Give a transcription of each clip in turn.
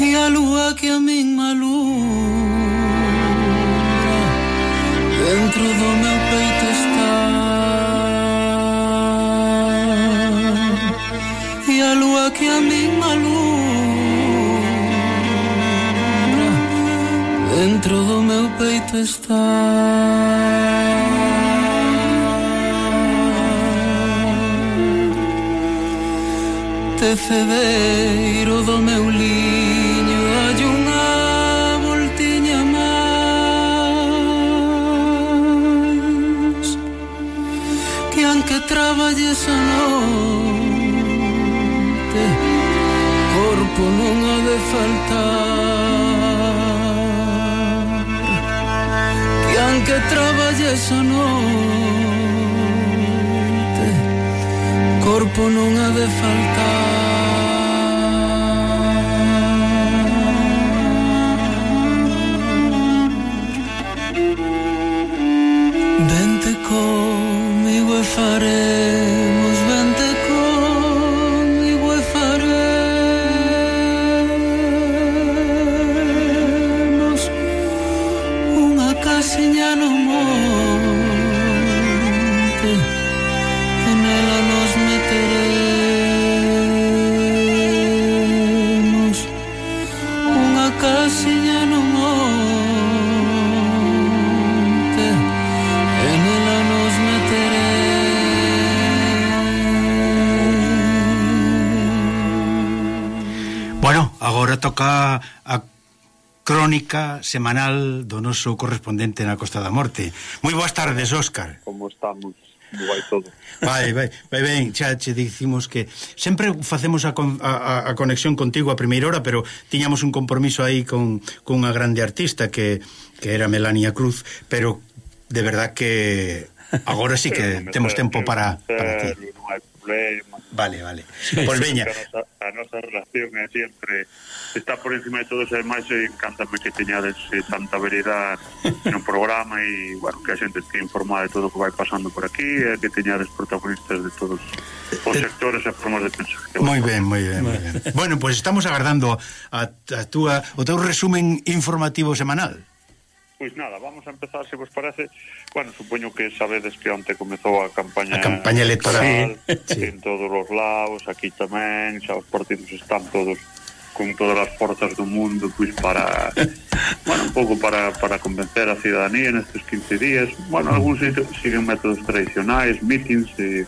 e a lúa que a min malumbra dentro do meu peito está. E a lúa que a min malumbra dentro do meu peito está. Te do meu livro traballes a noite Corpo non ha de faltar Que anque traballes a noite Corpo non ha de faltar farei. crónica semanal do noso correspondente na Costa da Morte. Moi boas tardes, Óscar. Como estamos? vai todo. Vai, vai, vai ben, xa che dicimos que sempre facemos a, con, a, a conexión contigo a primeira hora, pero tiñamos un compromiso aí con, con unha grande artista que, que era Melania Cruz, pero de verdad que agora sí que temos tempo para, para ti. Non hai problema. Vale, vale. Sí, pois veña. A nosa, a nosa relación é sempre está por encima de todos, ademais encantame que teñades eh, tanta veridade no programa e, bueno, que a xente este informada de todo o que vai pasando por aquí e que teñades protagonistas de todos os eh, sectores e formas de pensar. Moi ben, moi ben, moi ben. bueno, pois pues estamos agardando a, a túa, o teu resumen informativo semanal. Pois nada, vamos a empezar, se vos parece. Bueno, supoño que sabedes que onte comezou a campaña A campaña electoral. sí. En todos os lados, aquí tamén Xa os partidos están todos con todas as forzas do mundo Pois para, bueno, un pouco para, para convencer a cidadanía nestes 15 días. Bueno, mm. algúns siguen métodos tradicionais, meetings e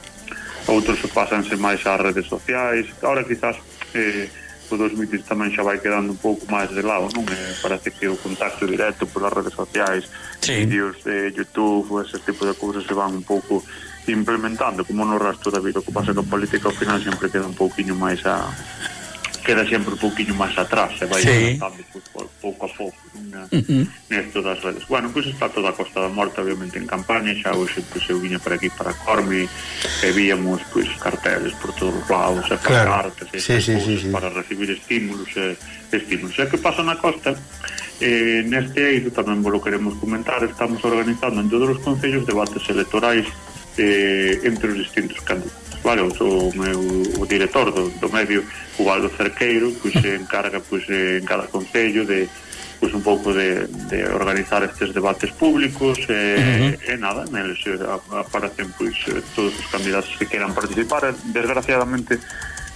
Outros pasanse máis ás redes sociais. Ahora quizás... Eh, o 2003 tamén xa vai quedando un pouco máis de lado, non? Eh, parece que o contacto directo polas redes sociais, sí. vídeos de YouTube, ese tipo de cousas se van un pouco implementando como no rastro da vida, o que pasa que a política ao final sempre queda un pouquiño máis a queda sempre un pouquinho máis atrás e vai sí. pouco, pois, pouco a pouco na, uh -huh. nesto das redes bueno, pois pues está toda a Costa da Morte obviamente en campaña xa hoxe pois, pues, eu viña para aquí para Corme e víamos pois, pues, carteles por todos os lados e para claro. cartas e sí, sí, sí, sí. para recibir estímulos e, estímulos e que pasa na Costa eh, neste eido tamén vos lo queremos comentar estamos organizando en todos os concellos debates electorais eh, entre os distintos candidatos vale, o, o meu o director do, do medio, o Valdo Cerqueiro, pois se encarga pois, en cada concello de pois un pouco de, de organizar estes debates públicos e, uh -huh. e nada, neles aparecen pois todos os candidatos que queran participar. Desgraciadamente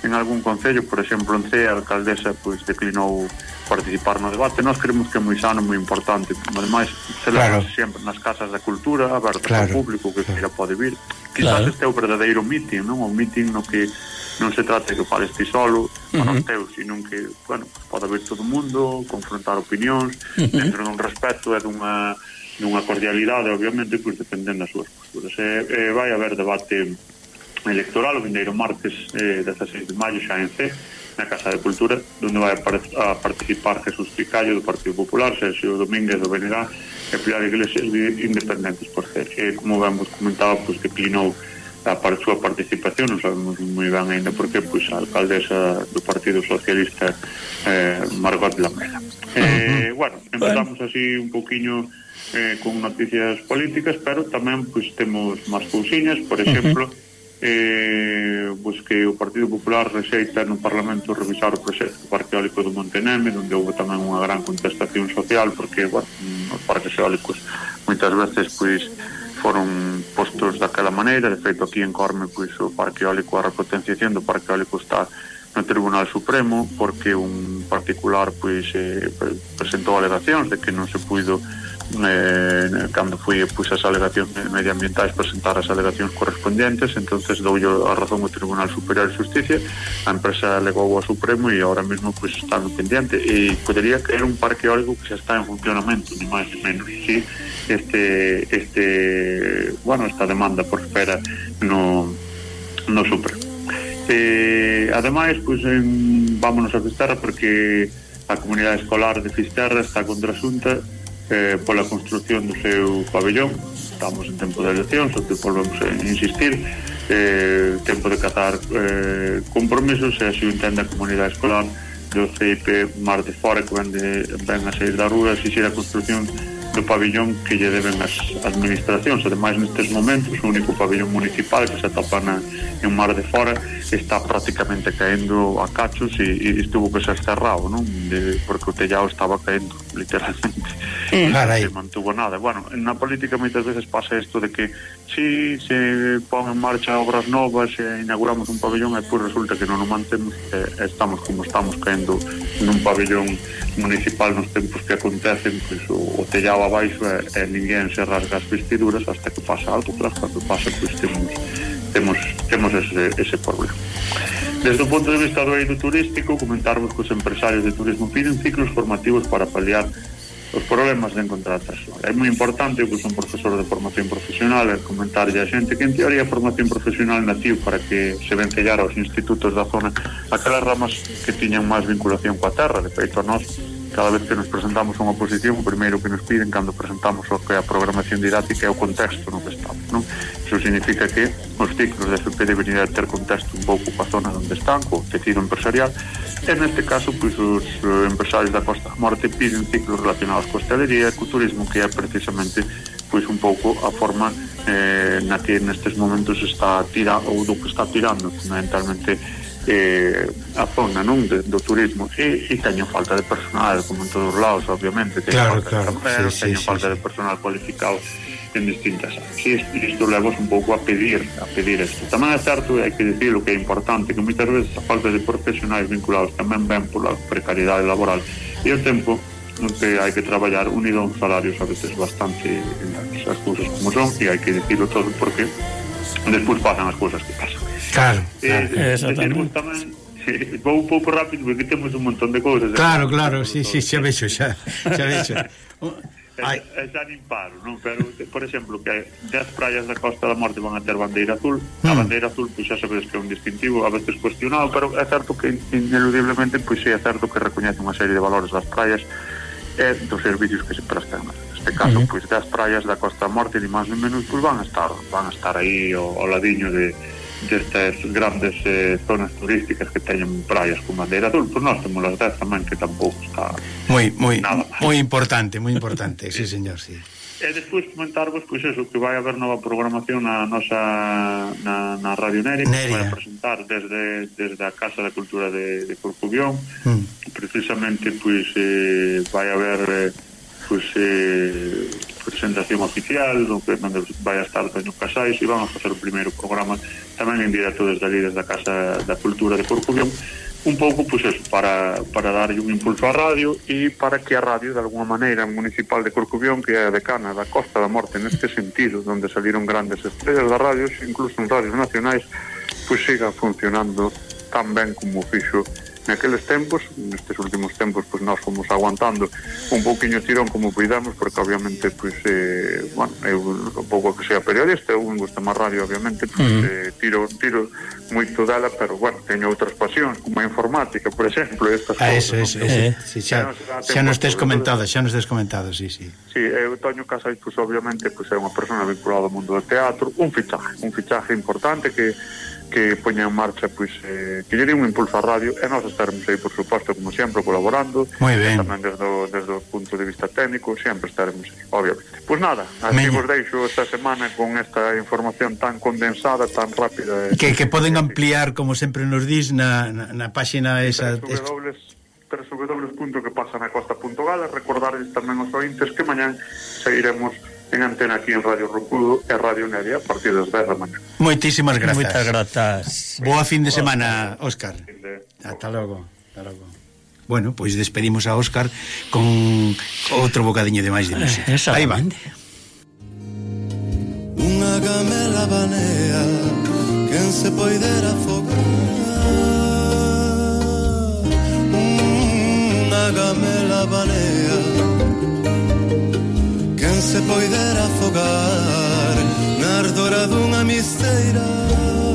en algún concello, por exemplo, en Cea, a alcaldesa pois declinou participar no debate. Nós creemos que é moi sano, moi importante. Ademais, celebra claro. sempre nas casas da cultura, abertas claro. ao público que queira pode vir. Quizás claro. este é o verdadeiro meeting, non? O meeting no que non se trata que fales ti solo para uh -huh. os teus, sino que, bueno, pode haber todo o mundo, confrontar opinións uh -huh. dentro dun respeto e dunha dunha cordialidade, obviamente, pois dependendo das súas posturas. E, e vai haber debate electoral o vindeiro martes eh, 16 de maio xa en C na Casa de Cultura donde vai a participar Jesús Picallo do Partido Popular Sergio Domínguez do BNG e Pilar Iglesias de Independentes por ser que como vemos comentado pois, que declinou a par súa participación non sabemos moi ben ainda porque pois, pues, a alcaldesa do Partido Socialista eh, Margot Lamela. Eh, bueno, empezamos así un poquinho eh, con noticias políticas pero tamén pois, pues, temos máis cousiñas. Por exemplo uh -huh eh, pois que o Partido Popular rexeita no Parlamento revisar o proxecto parque eólico do Monteneme, onde houve tamén unha gran contestación social, porque, bueno, os parques eólicos moitas veces, pois, foron postos daquela maneira, de feito aquí en Corme, pois, o parque eólico, a repotenciación do parque eólico está no Tribunal Supremo, porque un particular, pois, eh, presentou alegacións de que non se puido eh, cando fui e as alegacións medioambientais presentar as alegacións correspondientes entonces doulle a razón o Tribunal Superior de Justicia a empresa alegou ao Supremo e ahora mesmo pues, está no pendiente. E podería que era un parque eólico que xa está en funcionamento ni máis ni menos. Sí, este, este bueno, esta demanda por espera no, no Supremo. Eh, ademais pues, en, vámonos a Fisterra porque a comunidade escolar de Fisterra está contra a Xunta eh, pola construción do seu pabellón. Estamos en tempo de eleccións o que volvemos a eh, insistir eh, tempo de catar eh, compromisos e así o entende a comunidade escolar do CIP Mar de Fora que ven, de, ven a sair da rúa e a construción do pabellón que lle deben as administracións. Ademais, nestes momentos, o único pabellón municipal que se atopa na, en mar de fora está prácticamente caendo a cachos e, e estuvo que ser cerrado, non? De, porque o tellado estaba caendo, literalmente. Mm, non se mantuvo nada. Bueno, na política moitas veces pasa isto de que si se pon en marcha obras novas e inauguramos un pabellón e pois resulta que non o mantemos e estamos como estamos caendo nun pabellón municipal nos tempos que acontecen pois, o, o tellado abaixo e, e ninguén se rasga as vestiduras hasta que pasa algo, tras cando pasa pois temos, temos, temos ese, ese problema. Desde o punto de vista do eido turístico, comentarvos cos empresarios de turismo piden ciclos formativos para paliar os problemas de encontratación. É moi importante, eu que son profesor de formación profesional, é comentarlle a xente que en teoría a formación profesional natiu para que se vencellara os institutos da zona aquelas ramas que tiñan máis vinculación coa terra, de feito a nós cada vez que nos presentamos a unha posición, o primeiro que nos piden cando presentamos o que é a programación didáctica é o contexto no que estamos, non? Iso significa que os ciclos de FP deberían ter contexto un pouco coa zona onde están, co tecido empresarial, e neste caso, pois, os eh, empresarios da Costa da Morte piden ciclos relacionados coa hostelería e co turismo, que é precisamente pois un pouco a forma eh, na que nestes momentos está tirando, ou do que está tirando fundamentalmente eh, a zona non de, do turismo. E, e teño falta de personal como en todos os lados obviamente. Teño claro, falta claro. de sí, teño sí, falta sí, de personal cualificado en distintas áreas. E isto levos un pouco a pedir, a pedir isto. Tamén é certo, hai que dicir o que é importante, que moitas veces a falta de profesionais vinculados tamén ven pola precariedade laboral e o tempo no que hai que traballar unido a un salario a veces bastante as cousas como son e hai que dicirlo todo porque despois pasan as cousas que pasan. Claro, eh, claro eh, exactamente. Tamén, vou un pouco rápido porque temos un montón de cousas. Claro, claro, sí, sí, xa vexo, xa, xa vexo. Ai. é e xa nin paro, non? Pero, por exemplo, que 10 praias da Costa da Morte van a ter bandeira azul, mm. a hmm. bandeira azul, pois xa sabedes que é un distintivo, a veces cuestionado, pero é certo que ineludiblemente, pois é certo que recoñece unha serie de valores das praias e dos servicios que se prestan. Neste caso, mm. pois das praias da Costa da Morte, ni máis ni menos, pois van a estar, van a estar aí ao, ao ladiño de destas grandes eh, zonas turísticas que teñen praias como bandeira azul, pois nós temos as 10 tamén que tampouco está moi, moi, moi importante, moi importante, sí, señor, sí. E despois comentarvos pois eso, que vai haber nova programación na nosa na, na Radio Neria, Neria. que vai presentar desde, desde a Casa da Cultura de, de Corcubión. Mm. Precisamente pois eh, vai haber eh, pois eh, presentación oficial do que vai a estar Toño Casais e vamos facer o primeiro programa tamén en directo desde ali, desde a Casa da Cultura de Corcubión. Un pouco pois pues, eso, para, para darlle un impulso á radio e para que a radio de alguna maneira municipal de Corcubión que é a decana da Costa da Morte neste sentido onde saliron grandes estrellas da radio incluso en radios nacionais pois pues, siga funcionando tan ben como fixo naqueles tempos, nestes últimos tempos pois nós fomos aguantando un pouquiño tirón como cuidamos, porque obviamente pois eh, bueno, eu un pouco que sea periodista, eu me gusta máis radio obviamente, pois, uh eh, tiro tiro moito dela, pero bueno, teño outras pasións como a informática, por exemplo, estas ah, eso, cosas. Eso, no, eh, sí, xa, xa, xa nos tes comentado, xa nos tes comentado, sí, sí. Sí, eu Toño Casais pois obviamente pois é unha persona vinculada ao mundo do teatro, un fichaje, un fichaje importante que que poña en marcha pois eh, que lle dé un impulso á radio e nós estaremos aí por suposto como sempre colaborando ben. tamén desde o, desde o punto de vista técnico sempre estaremos aí, obviamente Pois nada, así Meña. vos deixo esta semana con esta información tan condensada tan rápida Que, que poden ampliar como sempre nos dis na, na, na páxina esa www.quepasanacosta.gal recordarles tamén aos ointes que mañán seguiremos en antena aquí en Radio Rompudo e Radio Neria a partir das 10 da mañá. Moitísimas grazas. Moitas grazas. Boa fin de semana, Óscar. De... Ata logo. Ata logo. Bueno, pois despedimos a Óscar con outro bocadiño de máis de música. Eh, Aí va. Unha gamela banea quen se poidera afogar Unha gamela banea se poidera afogar na ardora dunha misteira.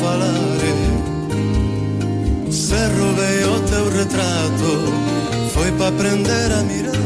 falare. Se rovei o teu retrato, foi pa aprender a mirar.